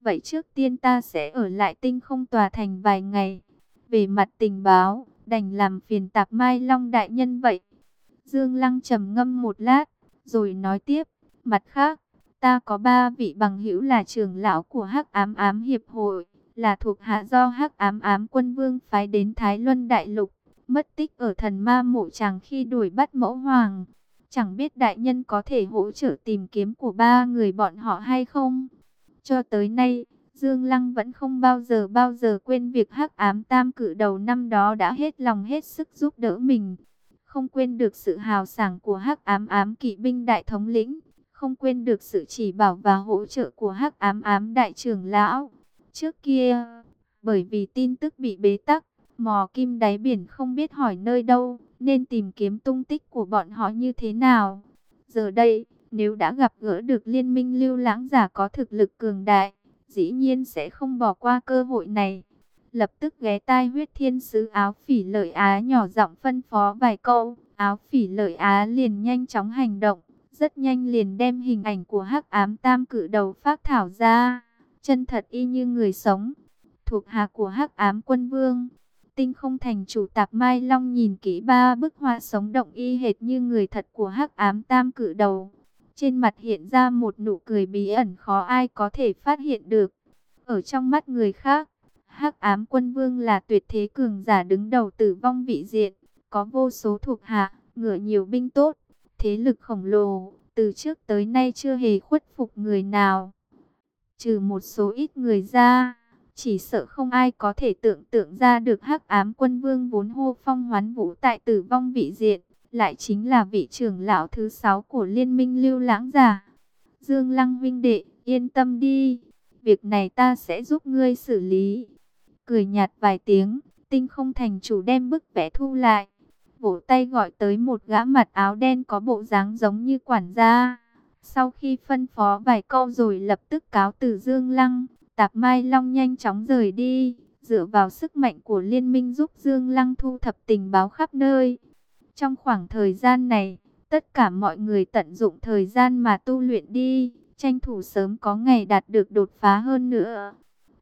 Vậy trước tiên ta sẽ ở lại tinh không tòa thành vài ngày. Về mặt tình báo, đành làm phiền tạp mai long đại nhân vậy. Dương Lăng trầm ngâm một lát, rồi nói tiếp, mặt khác, ta có ba vị bằng hữu là trưởng lão của Hắc Ám Ám Hiệp hội, là thuộc hạ do Hắc Ám Ám Quân Vương phái đến Thái Luân Đại Lục, mất tích ở thần ma mộ chàng khi đuổi bắt mẫu hoàng. Chẳng biết đại nhân có thể hỗ trợ tìm kiếm của ba người bọn họ hay không? Cho tới nay, Dương Lăng vẫn không bao giờ bao giờ quên việc hắc ám tam cử đầu năm đó đã hết lòng hết sức giúp đỡ mình. Không quên được sự hào sảng của hắc ám ám kỵ binh đại thống lĩnh. Không quên được sự chỉ bảo và hỗ trợ của hắc ám ám đại trưởng lão. Trước kia, bởi vì tin tức bị bế tắc, mò kim đáy biển không biết hỏi nơi đâu, nên tìm kiếm tung tích của bọn họ như thế nào. Giờ đây, nếu đã gặp gỡ được liên minh lưu lãng giả có thực lực cường đại, dĩ nhiên sẽ không bỏ qua cơ hội này. Lập tức ghé tai huyết thiên sứ áo phỉ lợi Á nhỏ giọng phân phó vài câu, áo phỉ lợi Á liền nhanh chóng hành động, rất nhanh liền đem hình ảnh của hắc ám tam cử đầu phát thảo ra, chân thật y như người sống, thuộc hạ của hắc ám quân vương. Tinh không thành chủ tạp Mai Long nhìn kỹ ba bức họa sống động y hệt như người thật của hắc ám tam cử đầu. Trên mặt hiện ra một nụ cười bí ẩn khó ai có thể phát hiện được. Ở trong mắt người khác, hắc ám quân vương là tuyệt thế cường giả đứng đầu tử vong vị diện, có vô số thuộc hạ, ngựa nhiều binh tốt, thế lực khổng lồ, từ trước tới nay chưa hề khuất phục người nào. Trừ một số ít người ra, chỉ sợ không ai có thể tưởng tượng ra được hắc ám quân vương vốn hô phong hoán vũ tại tử vong vị diện lại chính là vị trưởng lão thứ sáu của liên minh lưu lãng giả. Dương Lăng vinh đệ, yên tâm đi, việc này ta sẽ giúp ngươi xử lý. Cười nhạt vài tiếng, tinh không thành chủ đem bức vẽ thu lại. Vỗ tay gọi tới một gã mặt áo đen có bộ dáng giống như quản gia. Sau khi phân phó vài câu rồi lập tức cáo từ Dương Lăng, Tạp Mai Long nhanh chóng rời đi, dựa vào sức mạnh của liên minh giúp Dương Lăng thu thập tình báo khắp nơi. Trong khoảng thời gian này, tất cả mọi người tận dụng thời gian mà tu luyện đi, tranh thủ sớm có ngày đạt được đột phá hơn nữa.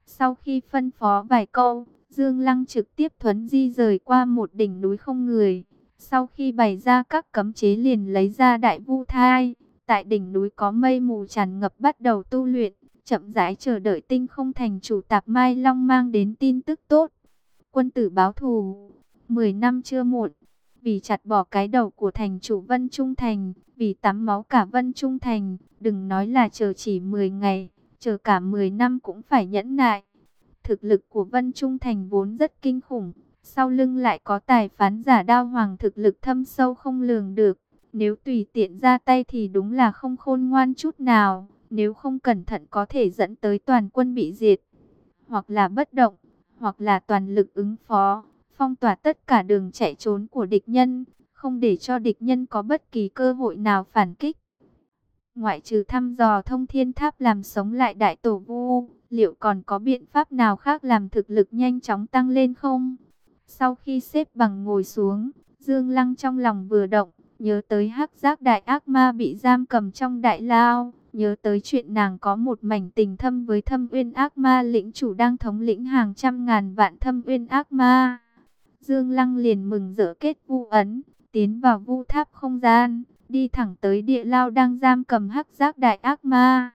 Sau khi phân phó vài câu, Dương Lăng trực tiếp thuấn di rời qua một đỉnh núi không người. Sau khi bày ra các cấm chế liền lấy ra đại vu thai, tại đỉnh núi có mây mù tràn ngập bắt đầu tu luyện, chậm rãi chờ đợi tinh không thành chủ tạp Mai Long mang đến tin tức tốt. Quân tử báo thù, 10 năm chưa muộn vì chặt bỏ cái đầu của thành chủ Vân Trung Thành, vì tắm máu cả Vân Trung Thành, đừng nói là chờ chỉ 10 ngày, chờ cả 10 năm cũng phải nhẫn nại. Thực lực của Vân Trung Thành vốn rất kinh khủng, sau lưng lại có tài phán giả đao hoàng thực lực thâm sâu không lường được. Nếu tùy tiện ra tay thì đúng là không khôn ngoan chút nào, nếu không cẩn thận có thể dẫn tới toàn quân bị diệt, hoặc là bất động, hoặc là toàn lực ứng phó phong tỏa tất cả đường chạy trốn của địch nhân, không để cho địch nhân có bất kỳ cơ hội nào phản kích. Ngoại trừ thăm dò thông thiên tháp làm sống lại đại tổ vu, liệu còn có biện pháp nào khác làm thực lực nhanh chóng tăng lên không? Sau khi xếp bằng ngồi xuống, Dương Lăng trong lòng vừa động, nhớ tới hắc giác đại ác ma bị giam cầm trong đại lao, nhớ tới chuyện nàng có một mảnh tình thâm với thâm uyên ác ma lĩnh chủ đang thống lĩnh hàng trăm ngàn vạn thâm uyên ác ma. Dương Lăng liền mừng rỡ kết vu ấn, tiến vào vu tháp không gian, đi thẳng tới địa lao đang giam cầm hắc giác đại ác ma.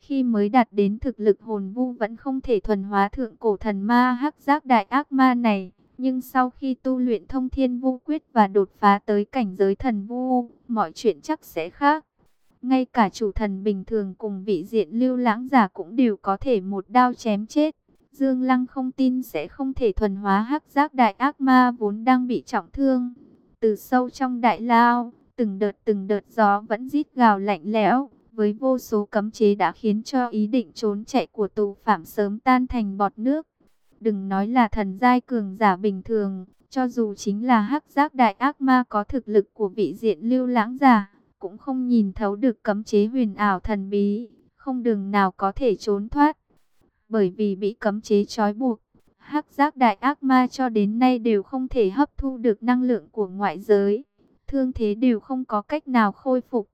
Khi mới đạt đến thực lực hồn vu vẫn không thể thuần hóa thượng cổ thần ma hắc giác đại ác ma này. Nhưng sau khi tu luyện thông thiên vu quyết và đột phá tới cảnh giới thần vu, mọi chuyện chắc sẽ khác. Ngay cả chủ thần bình thường cùng vị diện lưu lãng giả cũng đều có thể một đao chém chết. Dương Lăng không tin sẽ không thể thuần hóa hắc giác đại ác ma vốn đang bị trọng thương. Từ sâu trong đại lao, từng đợt từng đợt gió vẫn rít gào lạnh lẽo, với vô số cấm chế đã khiến cho ý định trốn chạy của tù phạm sớm tan thành bọt nước. Đừng nói là thần giai cường giả bình thường, cho dù chính là hắc giác đại ác ma có thực lực của vị diện lưu lãng giả, cũng không nhìn thấu được cấm chế huyền ảo thần bí, không đường nào có thể trốn thoát bởi vì bị cấm chế trói buộc. Hắc giác đại ác ma cho đến nay đều không thể hấp thu được năng lượng của ngoại giới. Thương thế đều không có cách nào khôi phục.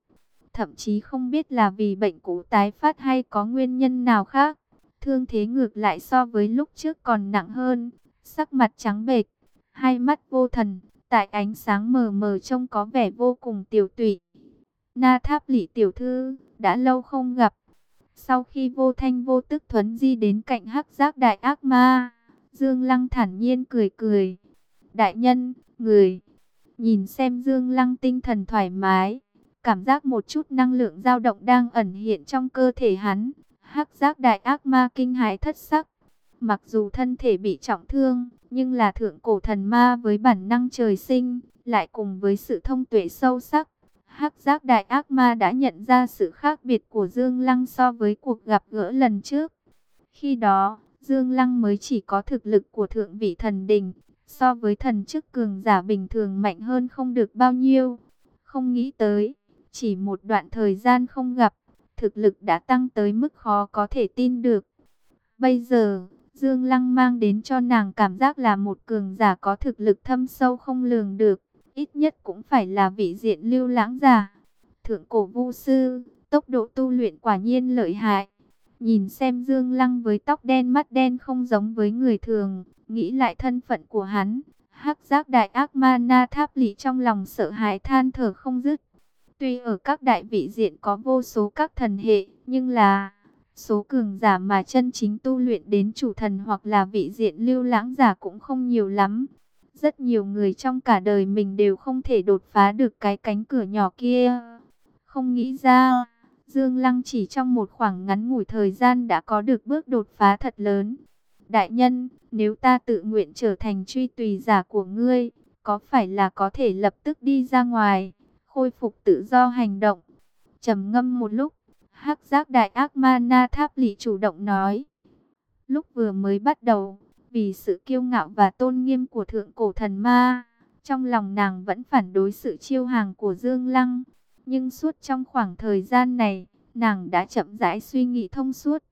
Thậm chí không biết là vì bệnh cũ tái phát hay có nguyên nhân nào khác. thương thế ngược lại so với lúc trước còn nặng hơn, sắc mặt trắng bệch, hai mắt vô thần, tại ánh sáng mờ mờ trông có vẻ vô cùng tiểu tụy. Na Tháp Lỷ tiểu thư, đã lâu không gặp. Sau khi vô thanh vô tức thuấn di đến cạnh hắc giác đại ác ma, Dương Lăng thản nhiên cười cười. Đại nhân, người, nhìn xem Dương Lăng tinh thần thoải mái, cảm giác một chút năng lượng dao động đang ẩn hiện trong cơ thể hắn. Hắc giác đại ác ma kinh hãi thất sắc. Mặc dù thân thể bị trọng thương, nhưng là thượng cổ thần ma với bản năng trời sinh, lại cùng với sự thông tuệ sâu sắc. Hắc giác đại ác ma đã nhận ra sự khác biệt của Dương Lăng so với cuộc gặp gỡ lần trước. Khi đó, Dương Lăng mới chỉ có thực lực của thượng vị thần đình, so với thần chức cường giả bình thường mạnh hơn không được bao nhiêu. Không nghĩ tới, chỉ một đoạn thời gian không gặp, thực lực đã tăng tới mức khó có thể tin được. Bây giờ, Dương Lăng mang đến cho nàng cảm giác là một cường giả có thực lực thâm sâu không lường được, ít nhất cũng phải là vị diện lưu lãng giả. Thượng cổ vu sư, tốc độ tu luyện quả nhiên lợi hại. Nhìn xem Dương Lăng với tóc đen mắt đen không giống với người thường, nghĩ lại thân phận của hắn. hắc giác đại ác ma na tháp lý trong lòng sợ hãi than thở không dứt. Tuy ở các đại vị diện có vô số các thần hệ, nhưng là số cường giả mà chân chính tu luyện đến chủ thần hoặc là vị diện lưu lãng giả cũng không nhiều lắm. Rất nhiều người trong cả đời mình đều không thể đột phá được cái cánh cửa nhỏ kia. Không nghĩ ra, Dương Lăng chỉ trong một khoảng ngắn ngủi thời gian đã có được bước đột phá thật lớn. Đại nhân, nếu ta tự nguyện trở thành truy tùy giả của ngươi, có phải là có thể lập tức đi ra ngoài? khôi phục tự do hành động. trầm ngâm một lúc, hắc giác đại ác ma na tháp lý chủ động nói. Lúc vừa mới bắt đầu, vì sự kiêu ngạo và tôn nghiêm của thượng cổ thần ma, trong lòng nàng vẫn phản đối sự chiêu hàng của Dương Lăng. Nhưng suốt trong khoảng thời gian này, nàng đã chậm rãi suy nghĩ thông suốt.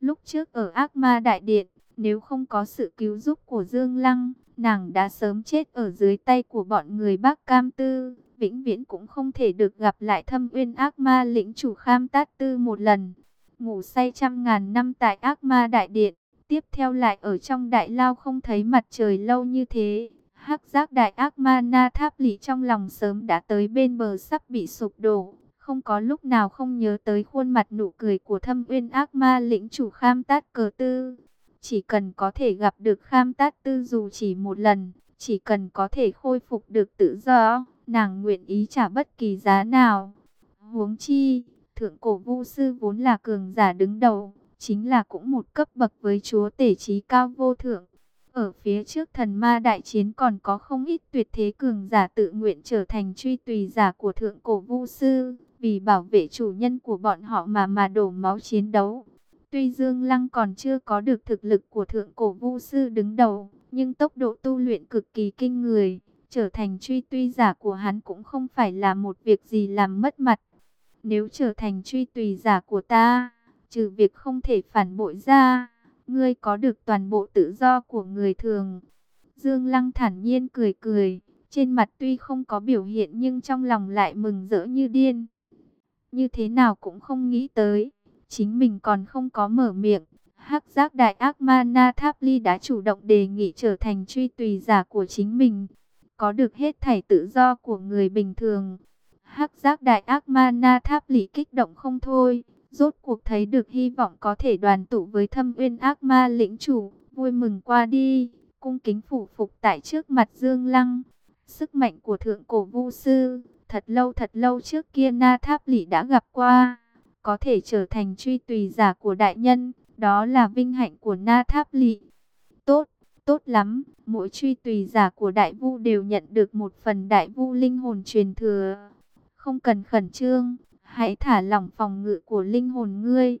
Lúc trước ở ác ma đại điện, nếu không có sự cứu giúp của Dương Lăng, nàng đã sớm chết ở dưới tay của bọn người Bắc Cam Tư vĩnh viễn cũng không thể được gặp lại thâm uyên ác ma lĩnh chủ kham tát tư một lần. Ngủ say trăm ngàn năm tại ác ma đại điện, tiếp theo lại ở trong đại lao không thấy mặt trời lâu như thế. hắc giác đại ác ma na tháp lý trong lòng sớm đã tới bên bờ sắp bị sụp đổ. Không có lúc nào không nhớ tới khuôn mặt nụ cười của thâm uyên ác ma lĩnh chủ kham tát cờ tư. Chỉ cần có thể gặp được kham tát tư dù chỉ một lần, chỉ cần có thể khôi phục được tự do, nàng nguyện ý trả bất kỳ giá nào. Huống chi, thượng cổ vu sư vốn là cường giả đứng đầu, chính là cũng một cấp bậc với chúa tể trí cao vô thượng. Ở phía trước thần ma đại chiến còn có không ít tuyệt thế cường giả tự nguyện trở thành truy tùy giả của thượng cổ vu sư, vì bảo vệ chủ nhân của bọn họ mà mà đổ máu chiến đấu. Tuy Dương Lăng còn chưa có được thực lực của thượng cổ vu sư đứng đầu, nhưng tốc độ tu luyện cực kỳ kinh người trở thành truy tuy giả của hắn cũng không phải là một việc gì làm mất mặt. Nếu trở thành truy tùy giả của ta, trừ việc không thể phản bội ra, ngươi có được toàn bộ tự do của người thường. Dương Lăng thản nhiên cười cười, trên mặt tuy không có biểu hiện nhưng trong lòng lại mừng rỡ như điên. Như thế nào cũng không nghĩ tới, chính mình còn không có mở miệng. Hắc giác đại ác ma Na Tháp Ly đã chủ động đề nghị trở thành truy tùy giả của chính mình có được hết thảy tự do của người bình thường. Hắc giác đại ác ma na tháp lý kích động không thôi, rốt cuộc thấy được hy vọng có thể đoàn tụ với thâm uyên ác ma lĩnh chủ, vui mừng qua đi, cung kính phủ phục tại trước mặt Dương Lăng. Sức mạnh của thượng cổ vu sư, thật lâu thật lâu trước kia na tháp Lỷ đã gặp qua, có thể trở thành truy tùy giả của đại nhân, đó là vinh hạnh của na tháp Lỷ. Tốt, Tốt lắm, mỗi truy tùy giả của đại vu đều nhận được một phần đại vu linh hồn truyền thừa. Không cần khẩn trương, hãy thả lỏng phòng ngự của linh hồn ngươi.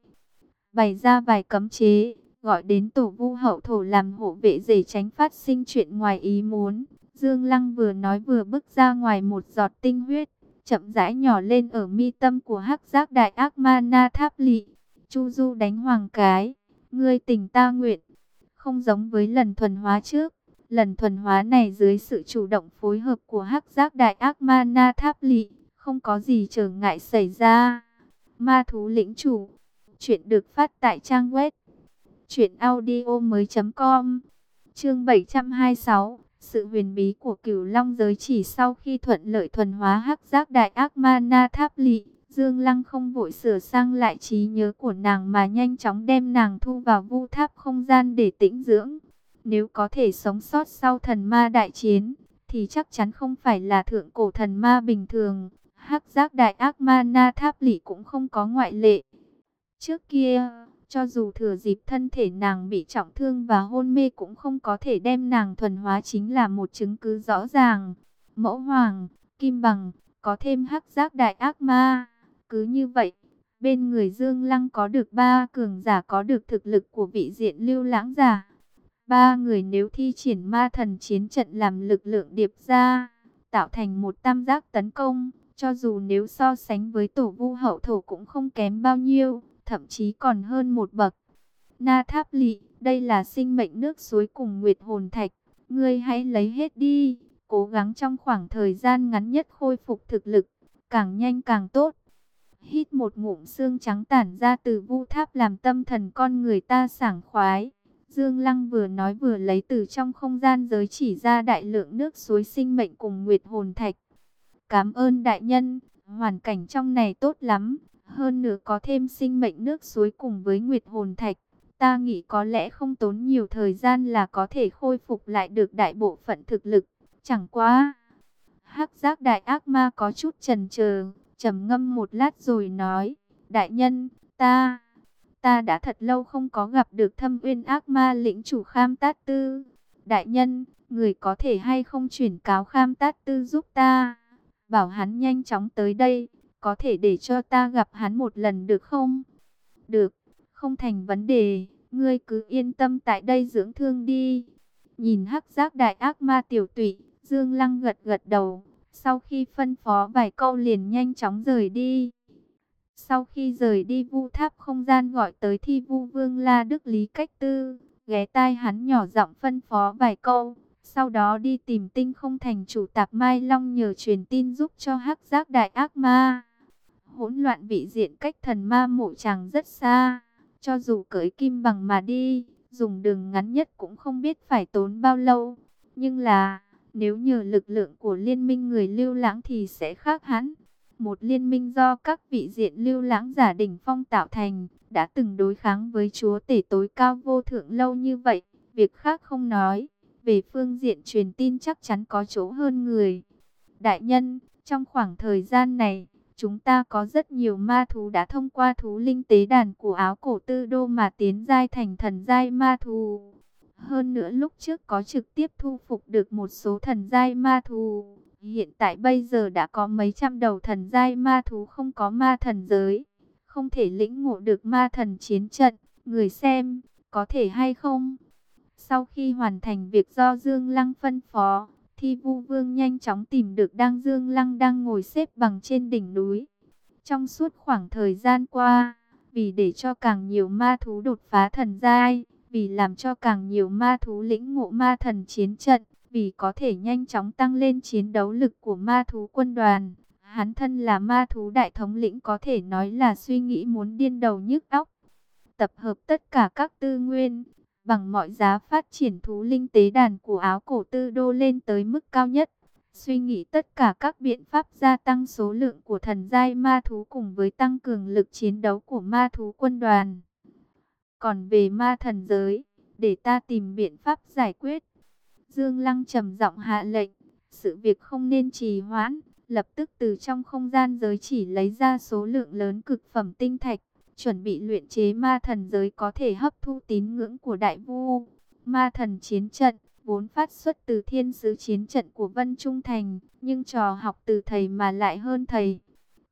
Bày ra vài cấm chế, gọi đến tổ vu hậu thổ làm hộ vệ để tránh phát sinh chuyện ngoài ý muốn. Dương Lăng vừa nói vừa bước ra ngoài một giọt tinh huyết, chậm rãi nhỏ lên ở mi tâm của hắc giác đại ác ma na tháp lị. Chu Du đánh hoàng cái, ngươi tình ta nguyện. Không giống với lần thuần hóa trước, lần thuần hóa này dưới sự chủ động phối hợp của hắc giác đại ác ma na tháp lị, không có gì trở ngại xảy ra. Ma thú lĩnh chủ, chuyện được phát tại trang web Chuyện audio mới com Chương 726 Sự huyền bí của cửu long giới chỉ sau khi thuận lợi thuần hóa hắc giác đại ác ma na tháp lị Dương Lăng không vội sửa sang lại trí nhớ của nàng mà nhanh chóng đem nàng thu vào vu tháp không gian để tĩnh dưỡng. Nếu có thể sống sót sau thần ma đại chiến, thì chắc chắn không phải là thượng cổ thần ma bình thường hắc giác đại ác ma na tháp lỷ cũng không có ngoại lệ. Trước kia, cho dù thừa dịp thân thể nàng bị trọng thương và hôn mê cũng không có thể đem nàng thuần hóa chính là một chứng cứ rõ ràng. Mẫu hoàng, kim bằng, có thêm hắc giác đại ác ma. Cứ như vậy, bên người Dương Lăng có được ba cường giả có được thực lực của vị diện lưu lãng giả. Ba người nếu thi triển ma thần chiến trận làm lực lượng điệp ra, tạo thành một tam giác tấn công, cho dù nếu so sánh với tổ vu hậu thổ cũng không kém bao nhiêu, thậm chí còn hơn một bậc. Na Tháp Lị, đây là sinh mệnh nước suối cùng Nguyệt Hồn Thạch, ngươi hãy lấy hết đi, cố gắng trong khoảng thời gian ngắn nhất khôi phục thực lực, càng nhanh càng tốt. Hít một ngụm xương trắng tản ra từ vu tháp làm tâm thần con người ta sảng khoái. Dương Lăng vừa nói vừa lấy từ trong không gian giới chỉ ra đại lượng nước suối sinh mệnh cùng nguyệt hồn thạch. Cảm ơn đại nhân, hoàn cảnh trong này tốt lắm. Hơn nữa có thêm sinh mệnh nước suối cùng với nguyệt hồn thạch. Ta nghĩ có lẽ không tốn nhiều thời gian là có thể khôi phục lại được đại bộ phận thực lực. Chẳng quá. hắc giác đại ác ma có chút trần chờ trầm ngâm một lát rồi nói, đại nhân, ta, ta đã thật lâu không có gặp được thâm uyên ác ma lĩnh chủ kham tát tư. Đại nhân, người có thể hay không chuyển cáo kham tát tư giúp ta, bảo hắn nhanh chóng tới đây, có thể để cho ta gặp hắn một lần được không? Được, không thành vấn đề, ngươi cứ yên tâm tại đây dưỡng thương đi. Nhìn hắc giác đại ác ma tiểu tụy, Dương Lăng gật gật đầu, sau khi phân phó vài câu liền nhanh chóng rời đi. Sau khi rời đi vu tháp không gian gọi tới thi vu vương La Đức Lý Cách Tư, ghé tai hắn nhỏ giọng phân phó vài câu. Sau đó đi tìm tinh không thành chủ tạp Mai Long nhờ truyền tin giúp cho hắc giác đại ác ma. Hỗn loạn vị diện cách thần ma mộ chàng rất xa. Cho dù cởi kim bằng mà đi, dùng đường ngắn nhất cũng không biết phải tốn bao lâu. Nhưng là nếu nhờ lực lượng của liên minh người lưu lãng thì sẽ khác hẳn. Một liên minh do các vị diện lưu lãng giả đỉnh phong tạo thành, đã từng đối kháng với chúa tể tối cao vô thượng lâu như vậy. Việc khác không nói, về phương diện truyền tin chắc chắn có chỗ hơn người. Đại nhân, trong khoảng thời gian này, chúng ta có rất nhiều ma thú đã thông qua thú linh tế đàn của áo cổ tư đô mà tiến giai thành thần giai ma thú. Hơn nữa lúc trước có trực tiếp thu phục được một số thần giai ma thú. Hiện tại bây giờ đã có mấy trăm đầu thần giai ma thú không có ma thần giới. Không thể lĩnh ngộ được ma thần chiến trận. Người xem, có thể hay không? Sau khi hoàn thành việc do Dương Lăng phân phó, thì Vu Vương nhanh chóng tìm được đang Dương Lăng đang ngồi xếp bằng trên đỉnh núi. Trong suốt khoảng thời gian qua, vì để cho càng nhiều ma thú đột phá thần giai, vì làm cho càng nhiều ma thú lĩnh ngộ ma thần chiến trận, vì có thể nhanh chóng tăng lên chiến đấu lực của ma thú quân đoàn. Hắn thân là ma thú đại thống lĩnh có thể nói là suy nghĩ muốn điên đầu nhức óc. Tập hợp tất cả các tư nguyên, bằng mọi giá phát triển thú linh tế đàn của áo cổ tư đô lên tới mức cao nhất. Suy nghĩ tất cả các biện pháp gia tăng số lượng của thần giai ma thú cùng với tăng cường lực chiến đấu của ma thú quân đoàn. Còn về ma thần giới, để ta tìm biện pháp giải quyết. Dương Lăng trầm giọng hạ lệnh, sự việc không nên trì hoãn, lập tức từ trong không gian giới chỉ lấy ra số lượng lớn cực phẩm tinh thạch, chuẩn bị luyện chế ma thần giới có thể hấp thu tín ngưỡng của đại vu. Ma thần chiến trận, vốn phát xuất từ thiên sứ chiến trận của Vân Trung Thành, nhưng trò học từ thầy mà lại hơn thầy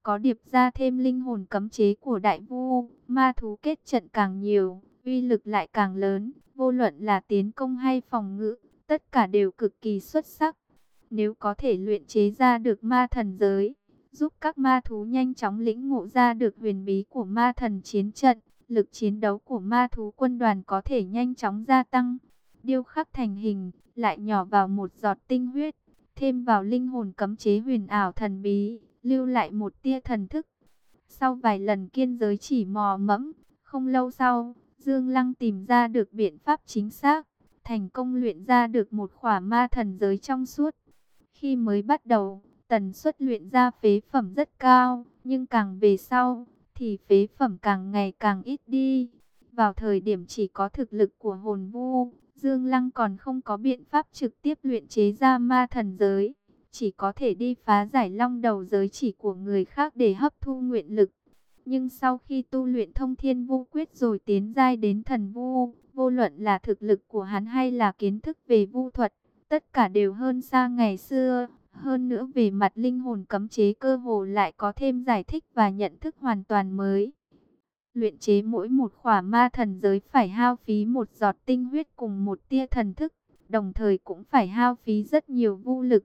có điệp ra thêm linh hồn cấm chế của đại vu, ma thú kết trận càng nhiều, uy lực lại càng lớn, vô luận là tiến công hay phòng ngự, tất cả đều cực kỳ xuất sắc. Nếu có thể luyện chế ra được ma thần giới, giúp các ma thú nhanh chóng lĩnh ngộ ra được huyền bí của ma thần chiến trận, lực chiến đấu của ma thú quân đoàn có thể nhanh chóng gia tăng. Điêu khắc thành hình, lại nhỏ vào một giọt tinh huyết, thêm vào linh hồn cấm chế huyền ảo thần bí, lưu lại một tia thần thức. Sau vài lần kiên giới chỉ mò mẫm, không lâu sau, Dương Lăng tìm ra được biện pháp chính xác, thành công luyện ra được một khỏa ma thần giới trong suốt. Khi mới bắt đầu, tần suất luyện ra phế phẩm rất cao, nhưng càng về sau, thì phế phẩm càng ngày càng ít đi. Vào thời điểm chỉ có thực lực của hồn vu, Dương Lăng còn không có biện pháp trực tiếp luyện chế ra ma thần giới. Chỉ có thể đi phá giải long đầu giới chỉ của người khác để hấp thu nguyện lực. Nhưng sau khi tu luyện thông thiên vu quyết rồi tiến giai đến thần vu, vô luận là thực lực của hắn hay là kiến thức về vu thuật, tất cả đều hơn xa ngày xưa. Hơn nữa về mặt linh hồn cấm chế cơ hồ lại có thêm giải thích và nhận thức hoàn toàn mới. Luyện chế mỗi một khỏa ma thần giới phải hao phí một giọt tinh huyết cùng một tia thần thức, đồng thời cũng phải hao phí rất nhiều vu lực.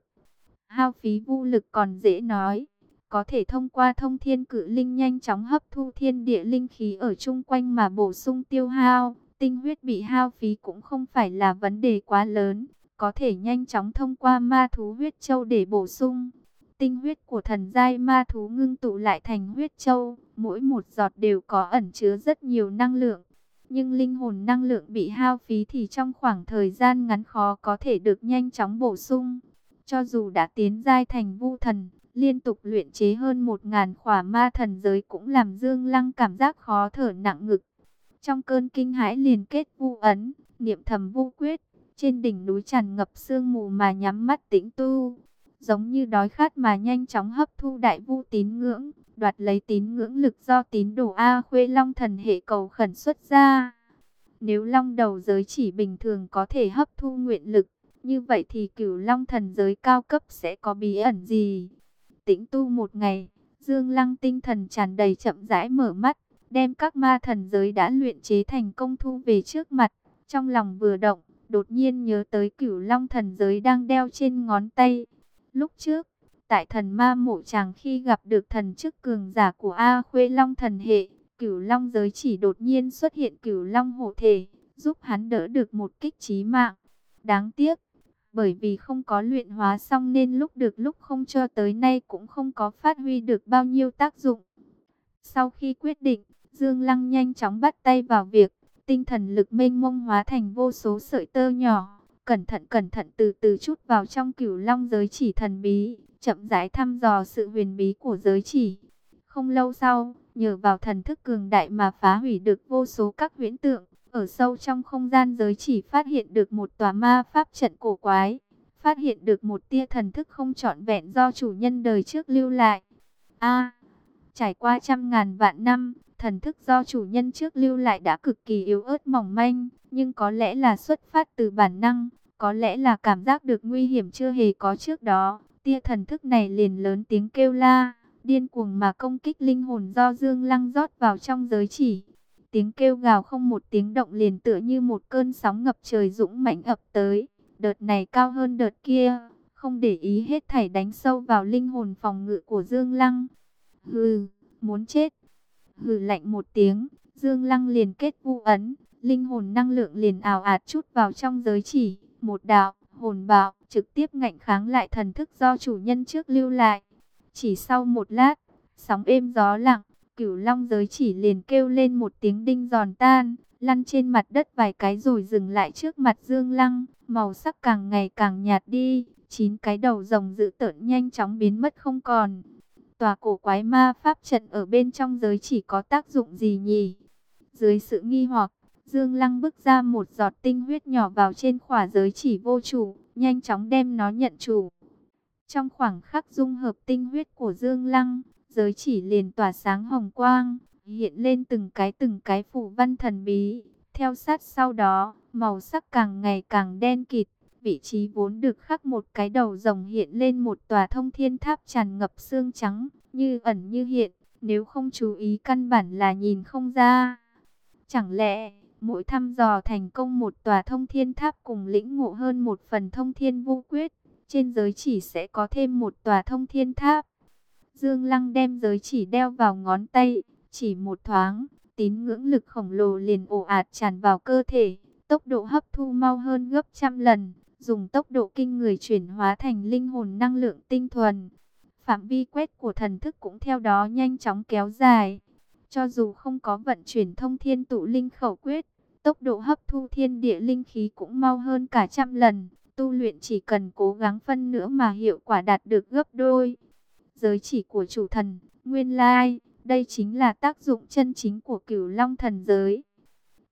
Hao phí vu lực còn dễ nói, có thể thông qua thông thiên cự linh nhanh chóng hấp thu thiên địa linh khí ở chung quanh mà bổ sung tiêu hao. Tinh huyết bị hao phí cũng không phải là vấn đề quá lớn, có thể nhanh chóng thông qua ma thú huyết châu để bổ sung. Tinh huyết của thần giai ma thú ngưng tụ lại thành huyết châu, mỗi một giọt đều có ẩn chứa rất nhiều năng lượng. Nhưng linh hồn năng lượng bị hao phí thì trong khoảng thời gian ngắn khó có thể được nhanh chóng bổ sung. Cho dù đã tiến giai thành vu thần, liên tục luyện chế hơn một ngàn khỏa ma thần giới cũng làm Dương Lăng cảm giác khó thở nặng ngực. Trong cơn kinh hãi liền kết vu ấn, niệm thầm vu quyết, trên đỉnh núi tràn ngập sương mù mà nhắm mắt tĩnh tu. Giống như đói khát mà nhanh chóng hấp thu đại vu tín ngưỡng, đoạt lấy tín ngưỡng lực do tín đồ A Khuê Long thần hệ cầu khẩn xuất ra. Nếu long đầu giới chỉ bình thường có thể hấp thu nguyện lực, như vậy thì cửu long thần giới cao cấp sẽ có bí ẩn gì? Tĩnh tu một ngày, Dương Lăng tinh thần tràn đầy chậm rãi mở mắt, đem các ma thần giới đã luyện chế thành công thu về trước mặt. Trong lòng vừa động, đột nhiên nhớ tới cửu long thần giới đang đeo trên ngón tay. Lúc trước, tại thần ma mộ chàng khi gặp được thần chức cường giả của A Khuê Long thần hệ, cửu long giới chỉ đột nhiên xuất hiện cửu long hộ thể, giúp hắn đỡ được một kích trí mạng. Đáng tiếc, bởi vì không có luyện hóa xong nên lúc được lúc không cho tới nay cũng không có phát huy được bao nhiêu tác dụng. Sau khi quyết định, Dương Lăng nhanh chóng bắt tay vào việc, tinh thần lực mênh mông hóa thành vô số sợi tơ nhỏ, cẩn thận cẩn thận từ từ chút vào trong cửu long giới chỉ thần bí, chậm rãi thăm dò sự huyền bí của giới chỉ. Không lâu sau, nhờ vào thần thức cường đại mà phá hủy được vô số các huyễn tượng, ở sâu trong không gian giới chỉ phát hiện được một tòa ma pháp trận cổ quái, phát hiện được một tia thần thức không trọn vẹn do chủ nhân đời trước lưu lại. A, trải qua trăm ngàn vạn năm, thần thức do chủ nhân trước lưu lại đã cực kỳ yếu ớt mỏng manh, nhưng có lẽ là xuất phát từ bản năng, có lẽ là cảm giác được nguy hiểm chưa hề có trước đó, tia thần thức này liền lớn tiếng kêu la, điên cuồng mà công kích linh hồn do Dương Lăng rót vào trong giới chỉ. Tiếng kêu gào không một tiếng động liền tựa như một cơn sóng ngập trời dũng mạnh ập tới, đợt này cao hơn đợt kia, không để ý hết thảy đánh sâu vào linh hồn phòng ngự của Dương Lăng. Hừ, muốn chết. Hừ lạnh một tiếng, Dương Lăng liền kết vu ấn, linh hồn năng lượng liền ảo ạt chút vào trong giới chỉ, một đạo, hồn bạo, trực tiếp ngạnh kháng lại thần thức do chủ nhân trước lưu lại. Chỉ sau một lát, sóng êm gió lặng, cửu long giới chỉ liền kêu lên một tiếng đinh giòn tan, lăn trên mặt đất vài cái rồi dừng lại trước mặt Dương Lăng, màu sắc càng ngày càng nhạt đi, chín cái đầu rồng dự tợn nhanh chóng biến mất không còn. Tòa cổ quái ma pháp trận ở bên trong giới chỉ có tác dụng gì nhỉ? Dưới sự nghi hoặc, Dương Lăng bước ra một giọt tinh huyết nhỏ vào trên khỏa giới chỉ vô chủ, nhanh chóng đem nó nhận chủ. Trong khoảng khắc dung hợp tinh huyết của Dương Lăng, giới chỉ liền tỏa sáng hồng quang, hiện lên từng cái từng cái phủ văn thần bí. Theo sát sau đó, màu sắc càng ngày càng đen kịt, vị trí vốn được khắc một cái đầu rồng hiện lên một tòa thông thiên tháp tràn ngập xương trắng, như ẩn như hiện, nếu không chú ý căn bản là nhìn không ra. Chẳng lẽ, mỗi thăm dò thành công một tòa thông thiên tháp cùng lĩnh ngộ hơn một phần thông thiên vô quyết, trên giới chỉ sẽ có thêm một tòa thông thiên tháp. Dương Lăng đem giới chỉ đeo vào ngón tay, chỉ một thoáng, tín ngưỡng lực khổng lồ liền ồ ạt tràn vào cơ thể, tốc độ hấp thu mau hơn gấp trăm lần, dùng tốc độ kinh người chuyển hóa thành linh hồn năng lượng tinh thuần. Phạm vi quét của thần thức cũng theo đó nhanh chóng kéo dài. Cho dù không có vận chuyển thông thiên tụ linh khẩu quyết, tốc độ hấp thu thiên địa linh khí cũng mau hơn cả trăm lần. Tu luyện chỉ cần cố gắng phân nữa mà hiệu quả đạt được gấp đôi. Giới chỉ của chủ thần, nguyên lai, đây chính là tác dụng chân chính của cửu long thần giới.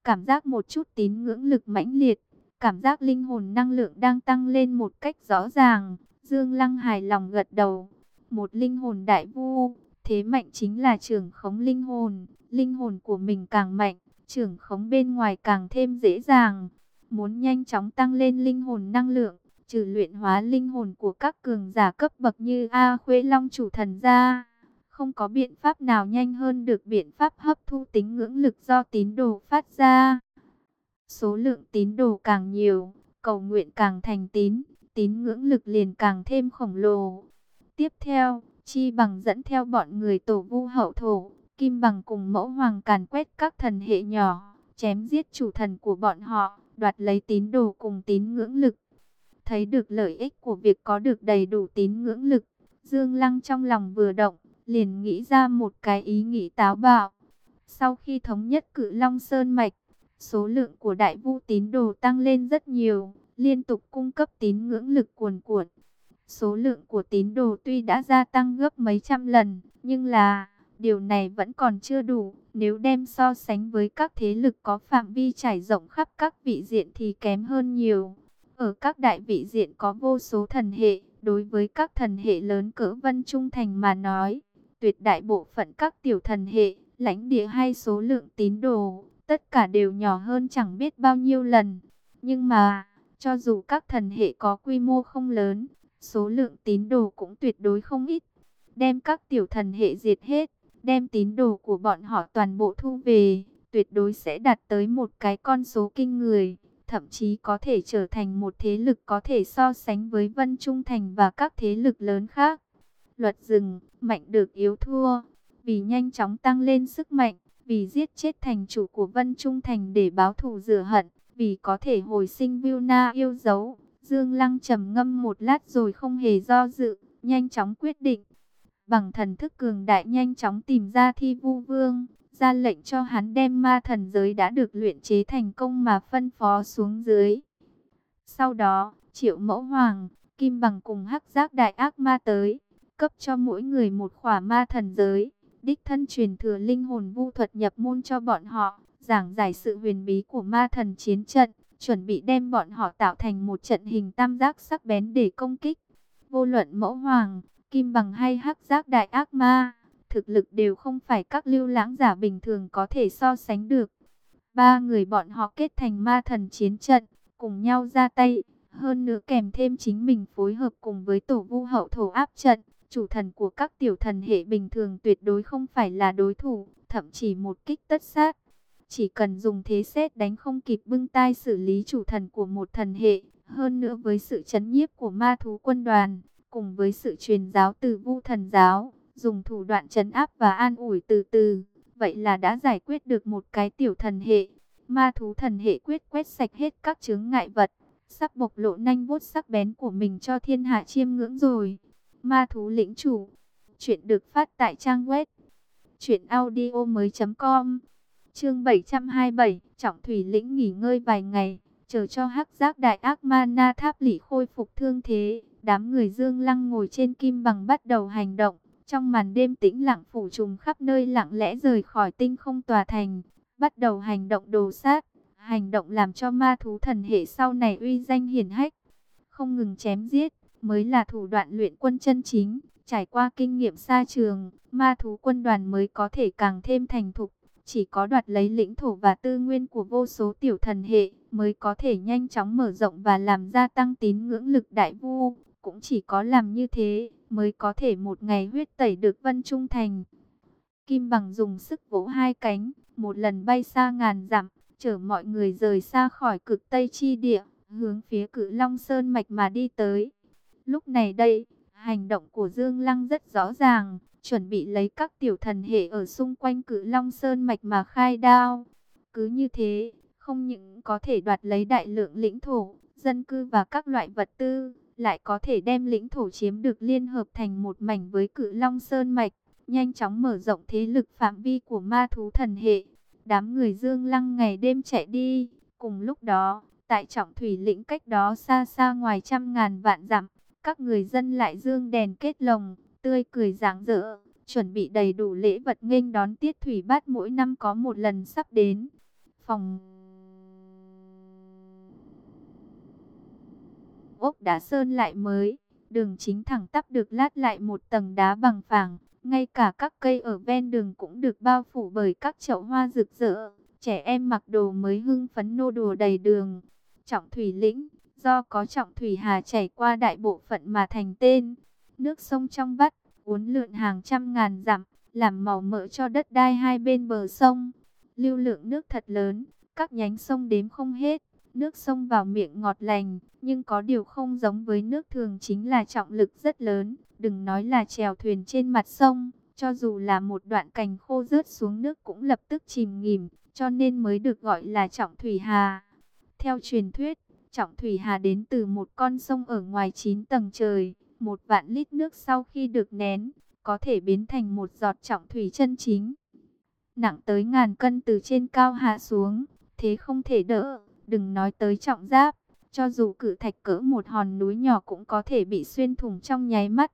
Cảm giác một chút tín ngưỡng lực mãnh liệt, cảm giác linh hồn năng lượng đang tăng lên một cách rõ ràng. Dương Lăng hài lòng gật đầu. Một linh hồn đại vu, thế mạnh chính là trưởng khống linh hồn. Linh hồn của mình càng mạnh, trưởng khống bên ngoài càng thêm dễ dàng. Muốn nhanh chóng tăng lên linh hồn năng lượng, trừ luyện hóa linh hồn của các cường giả cấp bậc như A Khuê Long chủ thần ra. Không có biện pháp nào nhanh hơn được biện pháp hấp thu tính ngưỡng lực do tín đồ phát ra. Số lượng tín đồ càng nhiều, cầu nguyện càng thành tín, tín ngưỡng lực liền càng thêm khổng lồ. Tiếp theo, Chi bằng dẫn theo bọn người tổ vu hậu thổ, Kim bằng cùng mẫu hoàng càn quét các thần hệ nhỏ, chém giết chủ thần của bọn họ, đoạt lấy tín đồ cùng tín ngưỡng lực. Thấy được lợi ích của việc có được đầy đủ tín ngưỡng lực, Dương Lăng trong lòng vừa động, liền nghĩ ra một cái ý nghĩ táo bạo. Sau khi thống nhất cự Long Sơn Mạch, số lượng của đại vu tín đồ tăng lên rất nhiều, liên tục cung cấp tín ngưỡng lực cuồn cuộn. Số lượng của tín đồ tuy đã gia tăng gấp mấy trăm lần, nhưng là điều này vẫn còn chưa đủ. Nếu đem so sánh với các thế lực có phạm vi trải rộng khắp các vị diện thì kém hơn nhiều. Ở các đại vị diện có vô số thần hệ, đối với các thần hệ lớn cỡ Vân Trung Thành mà nói, tuyệt đại bộ phận các tiểu thần hệ, lãnh địa hay số lượng tín đồ, tất cả đều nhỏ hơn chẳng biết bao nhiêu lần. Nhưng mà, cho dù các thần hệ có quy mô không lớn, số lượng tín đồ cũng tuyệt đối không ít. Đem các tiểu thần hệ diệt hết, đem tín đồ của bọn họ toàn bộ thu về, tuyệt đối sẽ đạt tới một cái con số kinh người, thậm chí có thể trở thành một thế lực có thể so sánh với Vân Trung Thành và các thế lực lớn khác. Luật rừng, mạnh được yếu thua, vì nhanh chóng tăng lên sức mạnh, vì giết chết thành chủ của Vân Trung Thành để báo thù rửa hận, vì có thể hồi sinh Vilna yêu dấu. Dương Lăng trầm ngâm một lát rồi không hề do dự, nhanh chóng quyết định. Bằng thần thức cường đại nhanh chóng tìm ra thi vu vương, ra lệnh cho hắn đem ma thần giới đã được luyện chế thành công mà phân phó xuống dưới. Sau đó, triệu mẫu hoàng, kim bằng cùng hắc giác đại ác ma tới, cấp cho mỗi người một khỏa ma thần giới. Đích thân truyền thừa linh hồn vu thuật nhập môn cho bọn họ, giảng giải sự huyền bí của ma thần chiến trận, chuẩn bị đem bọn họ tạo thành một trận hình tam giác sắc bén để công kích. Vô luận mẫu hoàng, kim bằng hay hắc giác đại ác ma, thực lực đều không phải các lưu lãng giả bình thường có thể so sánh được. Ba người bọn họ kết thành ma thần chiến trận, cùng nhau ra tay, hơn nữa kèm thêm chính mình phối hợp cùng với tổ vu hậu thổ áp trận. Chủ thần của các tiểu thần hệ bình thường tuyệt đối không phải là đối thủ, thậm chí một kích tất sát. Chỉ cần dùng thế xét đánh không kịp bưng tai xử lý chủ thần của một thần hệ, hơn nữa với sự chấn nhiếp của ma thú quân đoàn, cùng với sự truyền giáo từ vu thần giáo, dùng thủ đoạn chấn áp và an ủi từ từ, vậy là đã giải quyết được một cái tiểu thần hệ. Ma thú thần hệ quyết quét sạch hết các chướng ngại vật, sắp bộc lộ nanh vuốt sắc bén của mình cho thiên hạ chiêm ngưỡng rồi. Ma thú lĩnh chủ, chuyện được phát tại trang web Chuyện audio mới.com Chương 727, Trọng Thủy Lĩnh nghỉ ngơi vài ngày, chờ cho hắc giác đại ác ma na tháp lỷ khôi phục thương thế. Đám người dương lăng ngồi trên kim bằng bắt đầu hành động. Trong màn đêm tĩnh lặng phủ trùng khắp nơi lặng lẽ rời khỏi tinh không tòa thành. Bắt đầu hành động đồ sát. Hành động làm cho ma thú thần hệ sau này uy danh hiển hách. Không ngừng chém giết, mới là thủ đoạn luyện quân chân chính. Trải qua kinh nghiệm xa trường, ma thú quân đoàn mới có thể càng thêm thành thục. Chỉ có đoạt lấy lĩnh thổ và tư nguyên của vô số tiểu thần hệ mới có thể nhanh chóng mở rộng và làm gia tăng tín ngưỡng lực đại vu. Cũng chỉ có làm như thế mới có thể một ngày huyết tẩy được Vân Trung Thành. Kim bằng dùng sức vỗ hai cánh, một lần bay xa ngàn dặm, chở mọi người rời xa khỏi cực Tây Chi Địa, hướng phía cử Long Sơn Mạch mà đi tới. Lúc này đây, hành động của Dương Lăng rất rõ ràng, chuẩn bị lấy các tiểu thần hệ ở xung quanh cử Long Sơn Mạch mà khai đao. Cứ như thế, không những có thể đoạt lấy đại lượng lĩnh thổ, dân cư và các loại vật tư, lại có thể đem lĩnh thổ chiếm được liên hợp thành một mảnh với cự Long Sơn Mạch, nhanh chóng mở rộng thế lực phạm vi của ma thú thần hệ. Đám người Dương Lăng ngày đêm chạy đi. Cùng lúc đó, tại trọng thủy lĩnh cách đó xa xa ngoài trăm ngàn vạn dặm, các người dân lại dương đèn kết lồng, tươi cười rạng rỡ, chuẩn bị đầy đủ lễ vật nghênh đón tiết thủy bát mỗi năm có một lần sắp đến. Phòng ốc đá sơn lại mới, đường chính thẳng tắp được lát lại một tầng đá bằng phẳng, ngay cả các cây ở ven đường cũng được bao phủ bởi các chậu hoa rực rỡ. Trẻ em mặc đồ mới hưng phấn nô đùa đầy đường. Trọng thủy lĩnh, do có trọng thủy hà chảy qua đại bộ phận mà thành tên. Nước sông trong vắt, uốn lượn hàng trăm ngàn dặm, làm màu mỡ cho đất đai hai bên bờ sông. Lưu lượng nước thật lớn, các nhánh sông đếm không hết. Nước sông vào miệng ngọt lành, nhưng có điều không giống với nước thường chính là trọng lực rất lớn. Đừng nói là chèo thuyền trên mặt sông, cho dù là một đoạn cành khô rớt xuống nước cũng lập tức chìm nghỉm, cho nên mới được gọi là trọng thủy hà. Theo truyền thuyết, trọng thủy hà đến từ một con sông ở ngoài 9 tầng trời, một vạn lít nước sau khi được nén, có thể biến thành một giọt trọng thủy chân chính. Nặng tới ngàn cân từ trên cao hạ xuống, thế không thể đỡ, đừng nói tới trọng giáp, cho dù cử thạch cỡ một hòn núi nhỏ cũng có thể bị xuyên thủng trong nháy mắt.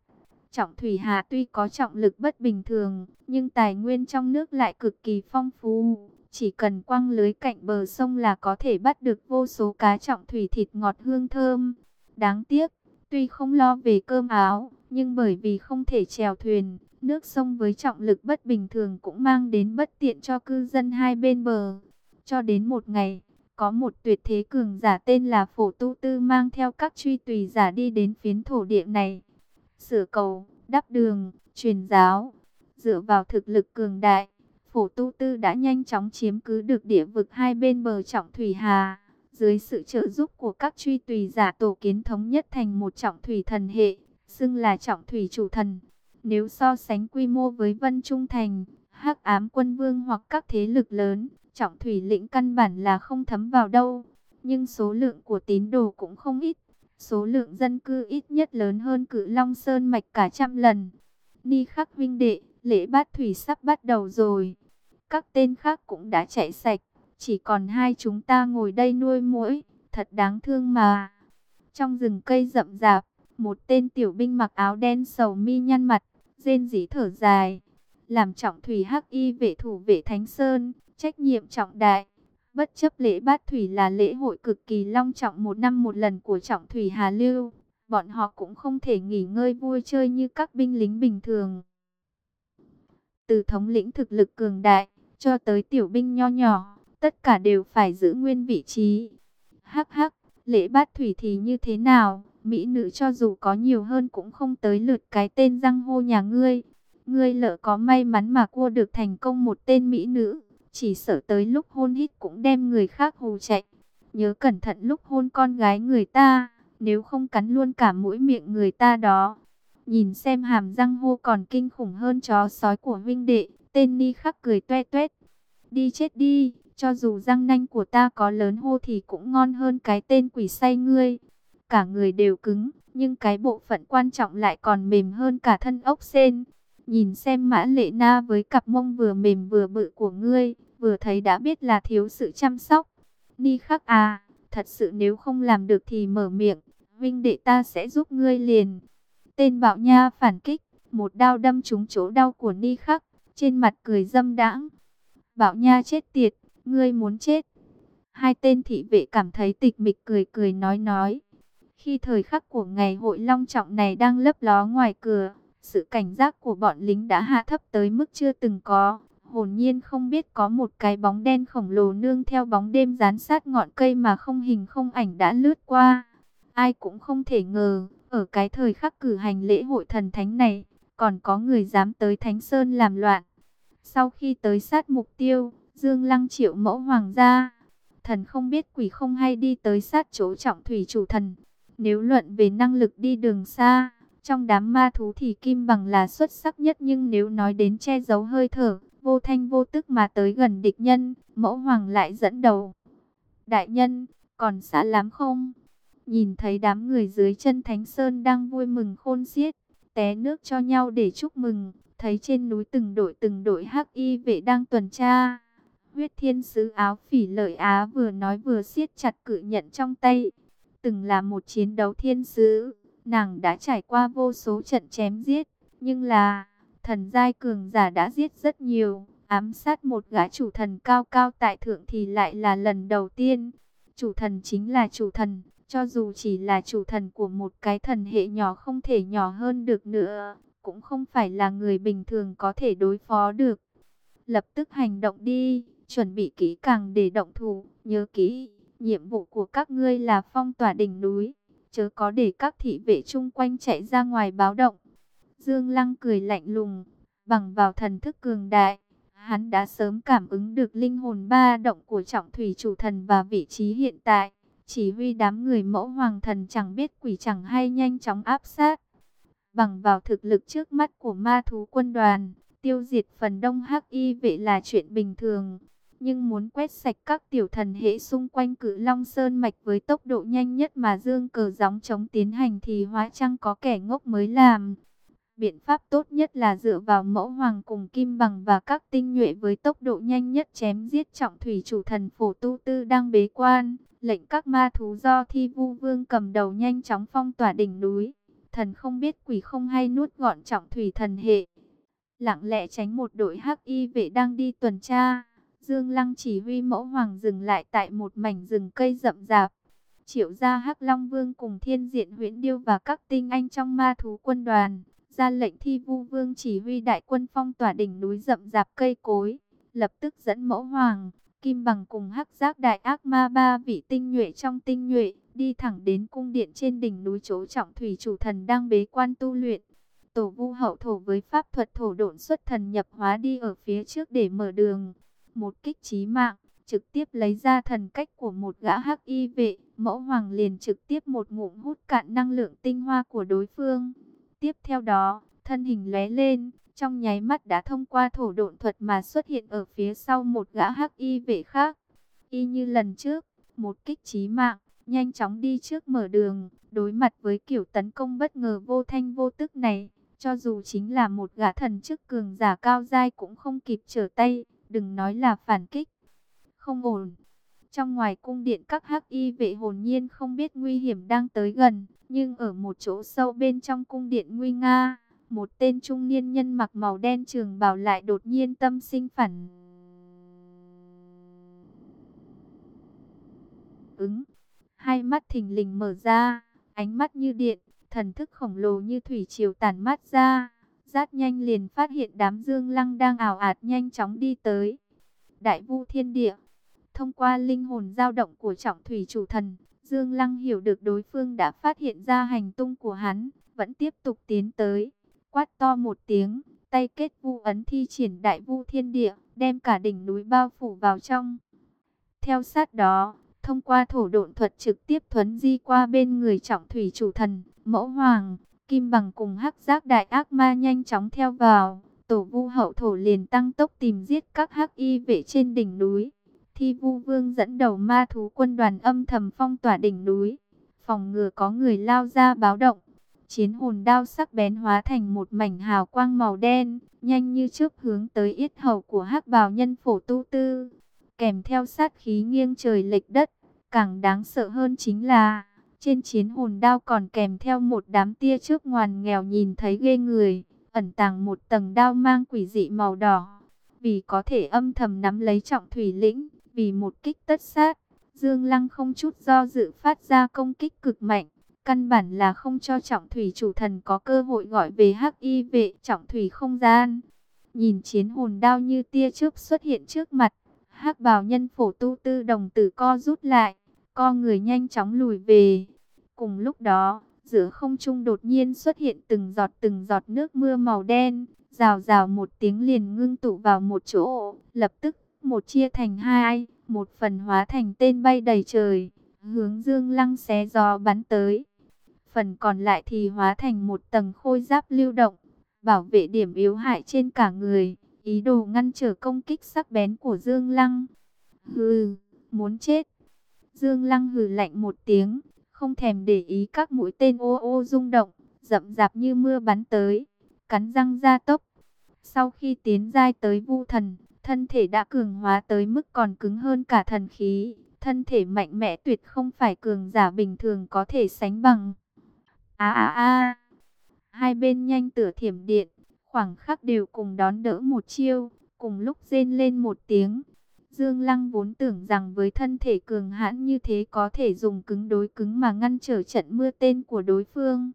Trọng Thủy Hà tuy có trọng lực bất bình thường, nhưng tài nguyên trong nước lại cực kỳ phong phú. Chỉ cần quăng lưới cạnh bờ sông là có thể bắt được vô số cá trọng thủy thịt ngọt hương thơm. Đáng tiếc, tuy không lo về cơm áo, nhưng bởi vì không thể chèo thuyền, nước sông với trọng lực bất bình thường cũng mang đến bất tiện cho cư dân hai bên bờ. Cho đến một ngày, có một tuyệt thế cường giả tên là Phổ Tu Tư mang theo các truy tùy giả đi đến phiến thổ địa này sửa cầu, đắp đường, truyền giáo. Dựa vào thực lực cường đại, khổ tu tư đã nhanh chóng chiếm cứ được địa vực hai bên bờ trọng thủy hà. Dưới sự trợ giúp của các truy tùy giả tổ kiến thống nhất thành một trọng thủy thần hệ, xưng là trọng thủy chủ thần. Nếu so sánh quy mô với Vân Trung Thành, hắc ám quân vương hoặc các thế lực lớn, trọng thủy lĩnh căn bản là không thấm vào đâu. Nhưng số lượng của tín đồ cũng không ít. Số lượng dân cư ít nhất lớn hơn cự Long Sơn Mạch cả trăm lần. Ni khắc vinh đệ, lễ bát thủy sắp bắt đầu rồi. Các tên khác cũng đã chạy sạch. Chỉ còn hai chúng ta ngồi đây nuôi mũi. Thật đáng thương mà. Trong rừng cây rậm rạp, một tên tiểu binh mặc áo đen sầu mi nhăn mặt, rên rỉ thở dài. Làm trọng thủy hắc y vệ thủ vệ Thánh Sơn, trách nhiệm trọng đại. Bất chấp lễ bát thủy là lễ hội cực kỳ long trọng một năm một lần của trọng thủy Hà Lưu, bọn họ cũng không thể nghỉ ngơi vui chơi như các binh lính bình thường. Từ thống lĩnh thực lực cường đại, cho tới tiểu binh nho nhỏ, tất cả đều phải giữ nguyên vị trí. Hắc hắc, lễ bát thủy thì như thế nào? Mỹ nữ cho dù có nhiều hơn cũng không tới lượt cái tên răng hô nhà ngươi. Ngươi lỡ có may mắn mà cua được thành công một tên Mỹ nữ chỉ sợ tới lúc hôn hít cũng đem người khác hù chạy. Nhớ cẩn thận lúc hôn con gái người ta, nếu không cắn luôn cả mũi miệng người ta đó. Nhìn xem hàm răng hô còn kinh khủng hơn chó sói của huynh đệ, tên ni khắc cười toe toét. Đi chết đi, cho dù răng nanh của ta có lớn hô thì cũng ngon hơn cái tên quỷ say ngươi. Cả người đều cứng, nhưng cái bộ phận quan trọng lại còn mềm hơn cả thân ốc sen. Nhìn xem mã lệ na với cặp mông vừa mềm vừa bự của ngươi, vừa thấy đã biết là thiếu sự chăm sóc. Ni khắc à, thật sự nếu không làm được thì mở miệng, vinh đệ ta sẽ giúp ngươi liền. Tên bạo nha phản kích, một đao đâm trúng chỗ đau của Ni khắc, trên mặt cười dâm đãng. Bảo nha chết tiệt, ngươi muốn chết. Hai tên thị vệ cảm thấy tịch mịch cười cười nói nói. Khi thời khắc của ngày hội long trọng này đang lấp ló ngoài cửa, sự cảnh giác của bọn lính đã hạ thấp tới mức chưa từng có. Hồn nhiên không biết có một cái bóng đen khổng lồ nương theo bóng đêm dán sát ngọn cây mà không hình không ảnh đã lướt qua. Ai cũng không thể ngờ, ở cái thời khắc cử hành lễ hội thần thánh này, còn có người dám tới Thánh Sơn làm loạn. Sau khi tới sát mục tiêu, Dương Lăng triệu mẫu hoàng gia, thần không biết quỷ không hay đi tới sát chỗ trọng thủy chủ thần. Nếu luận về năng lực đi đường xa, trong đám ma thú thì Kim Bằng là xuất sắc nhất nhưng nếu nói đến che giấu hơi thở, vô thanh vô tức mà tới gần địch nhân, mẫu hoàng lại dẫn đầu. Đại nhân, còn xã lắm không? Nhìn thấy đám người dưới chân Thánh Sơn đang vui mừng khôn xiết, té nước cho nhau để chúc mừng, thấy trên núi từng đội từng đội hắc y vệ đang tuần tra. huyết thiên sứ áo phỉ lợi Á vừa nói vừa siết chặt cự nhận trong tay. Từng là một chiến đấu thiên sứ, nàng đã trải qua vô số trận chém giết, nhưng là thần giai cường giả đã giết rất nhiều, ám sát một gã chủ thần cao cao tại thượng thì lại là lần đầu tiên. Chủ thần chính là chủ thần, cho dù chỉ là chủ thần của một cái thần hệ nhỏ không thể nhỏ hơn được nữa, cũng không phải là người bình thường có thể đối phó được. Lập tức hành động đi, chuẩn bị kỹ càng để động thủ, nhớ kỹ, nhiệm vụ của các ngươi là phong tỏa đỉnh núi, chớ có để các thị vệ chung quanh chạy ra ngoài báo động. Dương Lăng cười lạnh lùng, bằng vào thần thức cường đại, hắn đã sớm cảm ứng được linh hồn ba động của trọng thủy chủ thần và vị trí hiện tại. Chỉ huy đám người mẫu hoàng thần chẳng biết quỷ chẳng hay nhanh chóng áp sát. Bằng vào thực lực trước mắt của ma thú quân đoàn, tiêu diệt phần đông hắc y vệ là chuyện bình thường. Nhưng muốn quét sạch các tiểu thần hệ xung quanh cử Long Sơn Mạch với tốc độ nhanh nhất mà dương cờ gióng chống tiến hành thì hóa chăng có kẻ ngốc mới làm. Biện pháp tốt nhất là dựa vào mẫu hoàng cùng kim bằng và các tinh nhuệ với tốc độ nhanh nhất chém giết trọng thủy chủ thần phổ tu tư đang bế quan. Lệnh các ma thú do thi vu vương cầm đầu nhanh chóng phong tỏa đỉnh núi. Thần không biết quỷ không hay nuốt gọn trọng thủy thần hệ. Lặng lẽ tránh một đội hắc y vệ đang đi tuần tra. Dương Lăng chỉ huy mẫu hoàng dừng lại tại một mảnh rừng cây rậm rạp. Triệu gia hắc long vương cùng thiên diện huyễn điêu và các tinh anh trong ma thú quân đoàn ra lệnh thi vu vương chỉ huy đại quân phong tỏa đỉnh núi rậm rạp cây cối, lập tức dẫn mẫu hoàng, kim bằng cùng hắc giác đại ác ma ba vị tinh nhuệ trong tinh nhuệ, đi thẳng đến cung điện trên đỉnh núi chỗ trọng thủy chủ thần đang bế quan tu luyện. Tổ vu hậu thổ với pháp thuật thổ độn xuất thần nhập hóa đi ở phía trước để mở đường. Một kích trí mạng, trực tiếp lấy ra thần cách của một gã hắc y vệ, mẫu hoàng liền trực tiếp một ngụm hút cạn năng lượng tinh hoa của đối phương. Tiếp theo đó, thân hình lóe lên, trong nháy mắt đã thông qua thổ độn thuật mà xuất hiện ở phía sau một gã hắc y vệ khác. Y như lần trước, một kích chí mạng, nhanh chóng đi trước mở đường, đối mặt với kiểu tấn công bất ngờ vô thanh vô tức này, cho dù chính là một gã thần chức cường giả cao dai cũng không kịp trở tay, đừng nói là phản kích. Không ổn. Trong ngoài cung điện các hắc y vệ hồn nhiên không biết nguy hiểm đang tới gần, nhưng ở một chỗ sâu bên trong cung điện nguy nga, một tên trung niên nhân mặc màu đen trường bào lại đột nhiên tâm sinh phản. Ứng, hai mắt thình lình mở ra, ánh mắt như điện, thần thức khổng lồ như thủy triều tản mát ra. Rát nhanh liền phát hiện đám dương lăng đang ảo ạt nhanh chóng đi tới. Đại vu thiên địa, thông qua linh hồn dao động của trọng thủy chủ thần, Dương Lăng hiểu được đối phương đã phát hiện ra hành tung của hắn, vẫn tiếp tục tiến tới, quát to một tiếng, tay kết vu ấn thi triển đại vu thiên địa, đem cả đỉnh núi bao phủ vào trong. Theo sát đó, thông qua thổ độn thuật trực tiếp thuấn di qua bên người trọng thủy chủ thần, mẫu hoàng, kim bằng cùng hắc giác đại ác ma nhanh chóng theo vào. Tổ vu hậu thổ liền tăng tốc tìm giết các hắc y vệ trên đỉnh núi. Thi vu vương dẫn đầu ma thú quân đoàn âm thầm phong tỏa đỉnh núi. Phòng ngừa có người lao ra báo động. Chiến hồn đao sắc bén hóa thành một mảnh hào quang màu đen. Nhanh như trước hướng tới yết hầu của hắc bào nhân phổ tu tư. Kèm theo sát khí nghiêng trời lệch đất. Càng đáng sợ hơn chính là... Trên chiến hồn đao còn kèm theo một đám tia trước ngoàn nghèo nhìn thấy ghê người. Ẩn tàng một tầng đao mang quỷ dị màu đỏ. Vì có thể âm thầm nắm lấy trọng thủy lĩnh vì một kích tất sát, Dương Lăng không chút do dự phát ra công kích cực mạnh. Căn bản là không cho trọng thủy chủ thần có cơ hội gọi về hắc y vệ trọng thủy không gian. Nhìn chiến hồn đao như tia chớp xuất hiện trước mặt. hắc bào nhân phổ tu tư đồng tử co rút lại. Co người nhanh chóng lùi về. Cùng lúc đó, giữa không trung đột nhiên xuất hiện từng giọt từng giọt nước mưa màu đen. Rào rào một tiếng liền ngưng tụ vào một chỗ, lập tức một chia thành hai, một phần hóa thành tên bay đầy trời, hướng Dương Lăng xé gió bắn tới. Phần còn lại thì hóa thành một tầng khôi giáp lưu động, bảo vệ điểm yếu hại trên cả người, ý đồ ngăn trở công kích sắc bén của Dương Lăng. Hừ, muốn chết. Dương Lăng hừ lạnh một tiếng, không thèm để ý các mũi tên ô ô rung động, rậm rạp như mưa bắn tới, cắn răng ra tốc. Sau khi tiến giai tới vu thần, thân thể đã cường hóa tới mức còn cứng hơn cả thần khí. Thân thể mạnh mẽ tuyệt không phải cường giả bình thường có thể sánh bằng. A a a. Hai bên nhanh tựa thiểm điện, khoảng khắc đều cùng đón đỡ một chiêu, cùng lúc rên lên một tiếng. Dương Lăng vốn tưởng rằng với thân thể cường hãn như thế có thể dùng cứng đối cứng mà ngăn trở trận mưa tên của đối phương.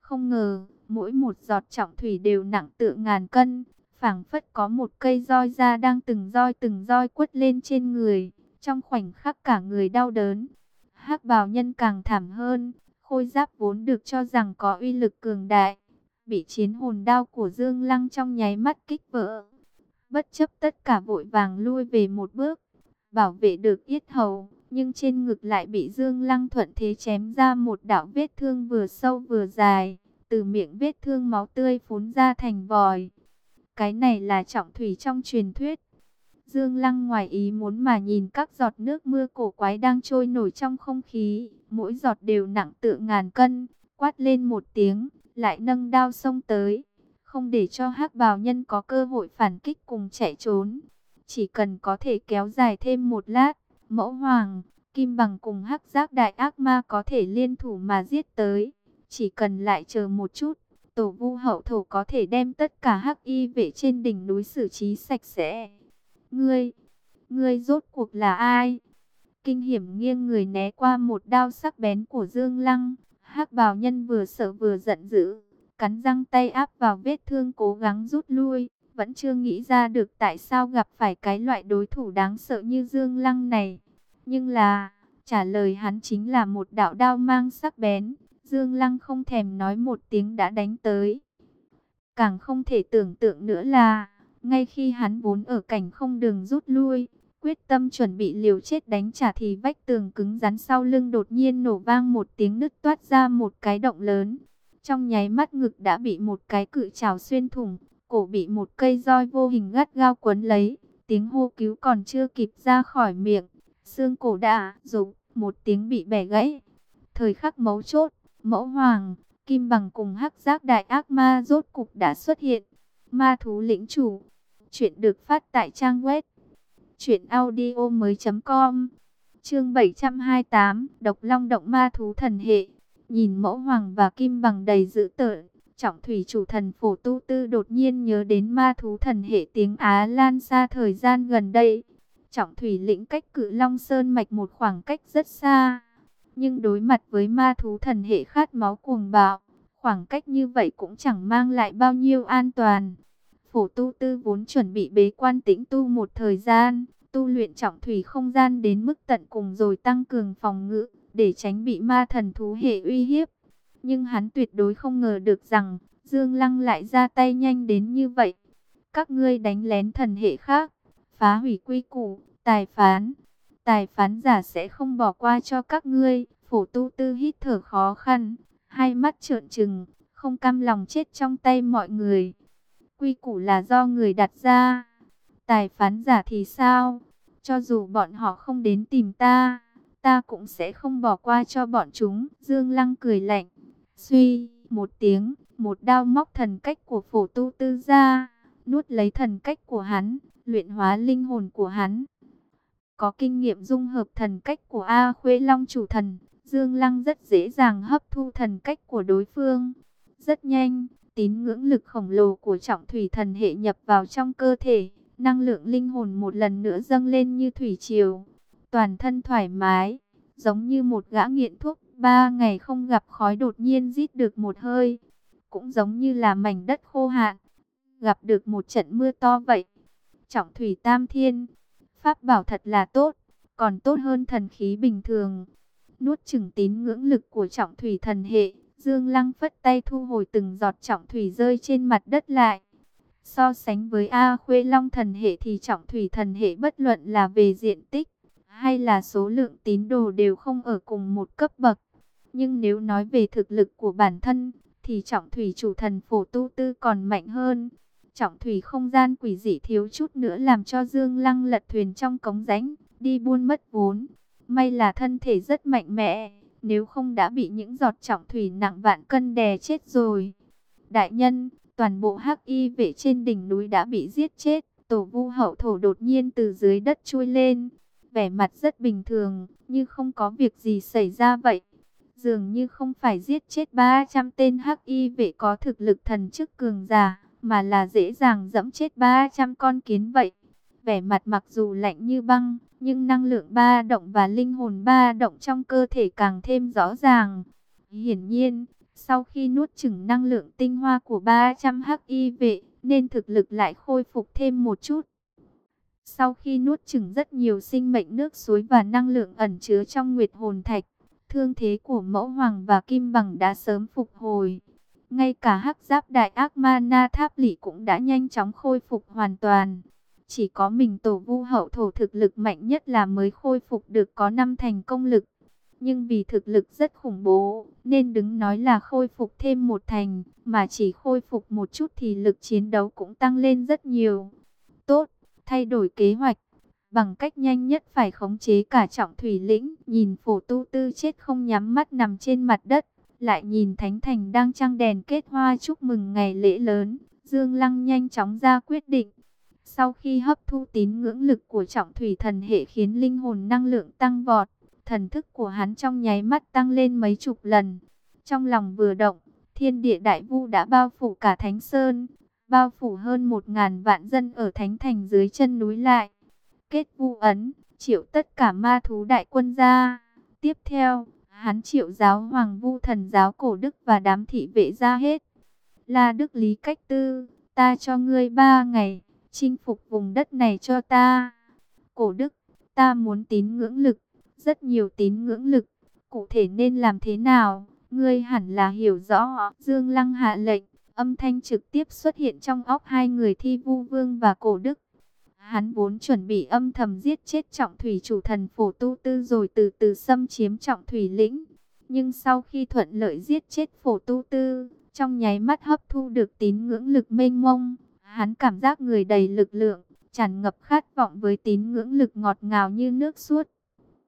Không ngờ, mỗi một giọt trọng thủy đều nặng tựa ngàn cân, phảng phất có một cây roi da đang từng roi từng roi quất lên trên người, trong khoảnh khắc cả người đau đớn. Hắc bào nhân càng thảm hơn, khôi giáp vốn được cho rằng có uy lực cường đại, bị chiến hồn đao của Dương Lăng trong nháy mắt kích vỡ. Bất chấp tất cả vội vàng lui về một bước, bảo vệ được yết hầu, nhưng trên ngực lại bị Dương Lăng thuận thế chém ra một đạo vết thương vừa sâu vừa dài, từ miệng vết thương máu tươi phún ra thành vòi. Cái này là trọng thủy trong truyền thuyết. Dương Lăng ngoài ý muốn mà nhìn các giọt nước mưa cổ quái đang trôi nổi trong không khí, mỗi giọt đều nặng tự ngàn cân, quát lên một tiếng, lại nâng đao xông tới, không để cho hắc bào nhân có cơ hội phản kích cùng chạy trốn. Chỉ cần có thể kéo dài thêm một lát, mẫu hoàng, kim bằng cùng hắc giác đại ác ma có thể liên thủ mà giết tới. Chỉ cần lại chờ một chút, tổ vu hậu thổ có thể đem tất cả hắc y vệ trên đỉnh núi xử trí sạch sẽ. Ngươi, ngươi rốt cuộc là ai? Kinh hiểm nghiêng người né qua một đao sắc bén của Dương Lăng. hắc bào nhân vừa sợ vừa giận dữ, cắn răng tay áp vào vết thương cố gắng rút lui. Vẫn chưa nghĩ ra được tại sao gặp phải cái loại đối thủ đáng sợ như Dương Lăng này. Nhưng là, trả lời hắn chính là một đạo đao mang sắc bén. Dương Lăng không thèm nói một tiếng đã đánh tới. Càng không thể tưởng tượng nữa là, ngay khi hắn vốn ở cảnh không đường rút lui, quyết tâm chuẩn bị liều chết đánh trả thì vách tường cứng rắn sau lưng đột nhiên nổ vang một tiếng nứt toát ra một cái động lớn. Trong nháy mắt ngực đã bị một cái cự trào xuyên thủng, cổ bị một cây roi vô hình gắt gao quấn lấy, tiếng hô cứu còn chưa kịp ra khỏi miệng, xương cổ đã rụng, một tiếng bị bẻ gãy. Thời khắc mấu chốt, Mẫu Hoàng, Kim Bằng cùng hắc giác đại ác ma rốt cục đã xuất hiện. Ma thú lĩnh chủ. Chuyện được phát tại trang web. Chuyện audio mới com. Chương 728. Độc long động ma thú thần hệ. Nhìn mẫu hoàng và kim bằng đầy dữ tợn. Trọng thủy chủ thần phổ tu tư đột nhiên nhớ đến ma thú thần hệ tiếng Á lan xa thời gian gần đây. Trọng thủy lĩnh cách cự long sơn mạch một khoảng cách rất xa nhưng đối mặt với ma thú thần hệ khát máu cuồng bạo, khoảng cách như vậy cũng chẳng mang lại bao nhiêu an toàn. Phổ tu tư vốn chuẩn bị bế quan tĩnh tu một thời gian, tu luyện trọng thủy không gian đến mức tận cùng rồi tăng cường phòng ngự, để tránh bị ma thần thú hệ uy hiếp. Nhưng hắn tuyệt đối không ngờ được rằng, Dương Lăng lại ra tay nhanh đến như vậy. Các ngươi đánh lén thần hệ khác, phá hủy quy củ, tài phán, Tài phán giả sẽ không bỏ qua cho các ngươi. Phổ tu tư hít thở khó khăn, hai mắt trợn trừng, không cam lòng chết trong tay mọi người. Quy củ là do người đặt ra. Tài phán giả thì sao? Cho dù bọn họ không đến tìm ta, ta cũng sẽ không bỏ qua cho bọn chúng. Dương Lăng cười lạnh, suy, một tiếng, một đao móc thần cách của phổ tu tư ra, nuốt lấy thần cách của hắn, luyện hóa linh hồn của hắn. Có kinh nghiệm dung hợp thần cách của A Khuê Long chủ thần, Dương Lăng rất dễ dàng hấp thu thần cách của đối phương. Rất nhanh, tín ngưỡng lực khổng lồ của trọng thủy thần hệ nhập vào trong cơ thể, năng lượng linh hồn một lần nữa dâng lên như thủy triều. Toàn thân thoải mái, giống như một gã nghiện thuốc, ba ngày không gặp khói đột nhiên rít được một hơi. Cũng giống như là mảnh đất khô hạn, gặp được một trận mưa to vậy. Trọng thủy tam thiên, Pháp bảo thật là tốt, còn tốt hơn thần khí bình thường. Nuốt chừng tín ngưỡng lực của trọng thủy thần hệ, Dương Lăng phất tay thu hồi từng giọt trọng thủy rơi trên mặt đất lại. So sánh với A Khuê Long thần hệ thì trọng thủy thần hệ bất luận là về diện tích hay là số lượng tín đồ đều không ở cùng một cấp bậc. Nhưng nếu nói về thực lực của bản thân thì trọng thủy chủ thần phổ tu tư còn mạnh hơn. Trọng thủy không gian quỷ dị thiếu chút nữa làm cho Dương Lăng lật thuyền trong cống rãnh, đi buôn mất vốn. May là thân thể rất mạnh mẽ, nếu không đã bị những giọt trọng thủy nặng vạn cân đè chết rồi. Đại nhân, toàn bộ hắc y vệ trên đỉnh núi đã bị giết chết, Tổ vu hậu thổ đột nhiên từ dưới đất chui lên, vẻ mặt rất bình thường, như không có việc gì xảy ra vậy. Dường như không phải giết chết 300 tên hắc y vệ có thực lực thần chức cường giả, mà là dễ dàng dẫm chết 300 con kiến vậy. Vẻ mặt mặc dù lạnh như băng, nhưng năng lượng ba động và linh hồn ba động trong cơ thể càng thêm rõ ràng. Hiển nhiên, sau khi nuốt chửng năng lượng tinh hoa của 300 hắc y vệ, nên thực lực lại khôi phục thêm một chút. Sau khi nuốt chửng rất nhiều sinh mệnh nước suối và năng lượng ẩn chứa trong nguyệt hồn thạch, thương thế của mẫu hoàng và kim bằng đã sớm phục hồi. Ngay cả hắc giáp đại ác ma na tháp lỷ cũng đã nhanh chóng khôi phục hoàn toàn. Chỉ có mình tổ vu hậu thổ thực lực mạnh nhất là mới khôi phục được có năm thành công lực. Nhưng vì thực lực rất khủng bố, nên đứng nói là khôi phục thêm một thành, mà chỉ khôi phục một chút thì lực chiến đấu cũng tăng lên rất nhiều. Tốt, thay đổi kế hoạch, bằng cách nhanh nhất phải khống chế cả trọng thủy lĩnh, nhìn phổ tu tư chết không nhắm mắt nằm trên mặt đất, lại nhìn Thánh Thành đang trăng đèn kết hoa chúc mừng ngày lễ lớn, Dương Lăng nhanh chóng ra quyết định. Sau khi hấp thu tín ngưỡng lực của trọng thủy thần hệ khiến linh hồn năng lượng tăng vọt, thần thức của hắn trong nháy mắt tăng lên mấy chục lần. Trong lòng vừa động, thiên địa đại vu đã bao phủ cả Thánh Sơn, bao phủ hơn một ngàn vạn dân ở Thánh Thành dưới chân núi lại. Kết vu ấn, triệu tất cả ma thú đại quân ra. Tiếp theo, hắn triệu giáo hoàng vu thần giáo cổ đức và đám thị vệ ra hết. La Đức Lý Cách Tư, ta cho ngươi ba ngày, chinh phục vùng đất này cho ta. Cổ Đức, ta muốn tín ngưỡng lực, rất nhiều tín ngưỡng lực, cụ thể nên làm thế nào, ngươi hẳn là hiểu rõ. Dương Lăng hạ lệnh, âm thanh trực tiếp xuất hiện trong óc hai người thi vu vương và cổ đức. Hắn vốn chuẩn bị âm thầm giết chết trọng thủy chủ thần phổ tu tư rồi từ từ xâm chiếm trọng thủy lĩnh. Nhưng sau khi thuận lợi giết chết phổ tu tư, trong nháy mắt hấp thu được tín ngưỡng lực mênh mông, hắn cảm giác người đầy lực lượng, tràn ngập khát vọng với tín ngưỡng lực ngọt ngào như nước suốt.